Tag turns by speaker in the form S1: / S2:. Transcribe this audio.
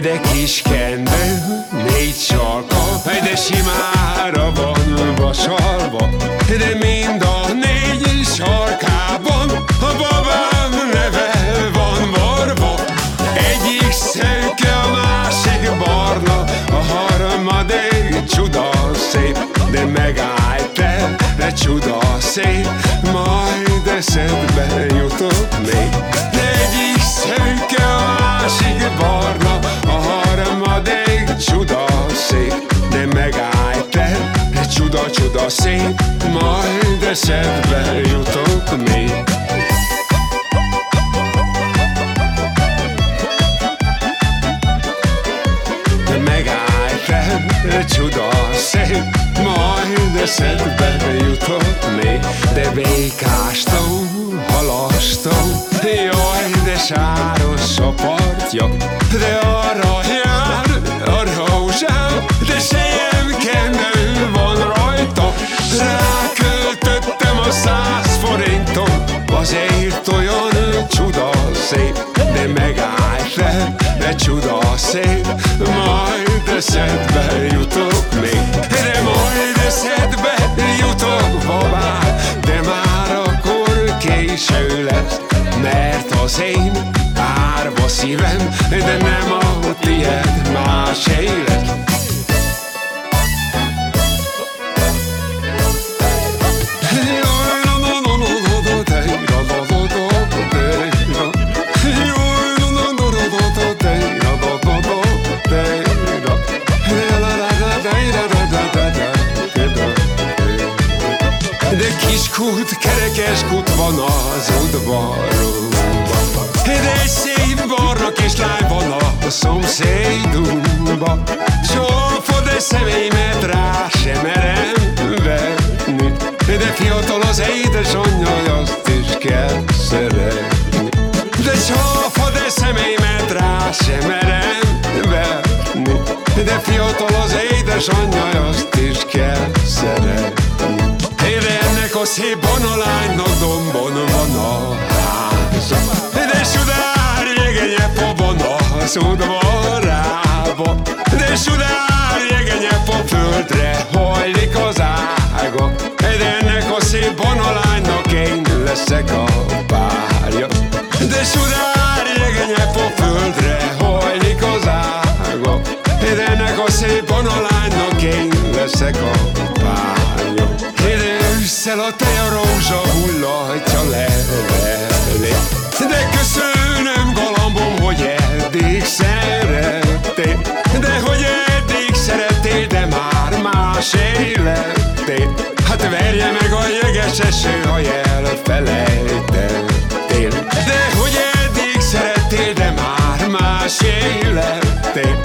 S1: de kis kendő, négy sarka De simára van vasalva. De mind csuda szép Majd eszedbe jutok még De megálltam, csuda szép Majd eszedbe jutok még De békástó, halastom Jaj, de sáros a partja. De arra szép De megálltam, de csuda szép Majd eszedbe jutok még. De majd eszedbe jutok babám De már akkor késő lesz Mert az én árva szívem De nem a tiéd más élet De kis kút, kerekes kút van az udvarunkban De egy szép barna kislány van a szomszédunkban Csófod egy személymet rá sem merem venni. De fiatal az édesanyja, azt is kell szeretni. De csófod egy személymet rá sem merem venni. De fiatal az édesanyja, ennek a banalánynak dombon van a háza De sudár jegenye van az De sudár jegenye a földre hajlik az ága. De ennek a szép banalánynak én leszek a párja. De sudár Ősszel a teja rózsa hullatja levelét De köszönöm galambom, hogy eddig szerettél. De hogy eddig szerettél, de már más élettél Hát verje meg a jeges eső, ha elfelejtettél. De hogy eddig szerettél, de már más élettél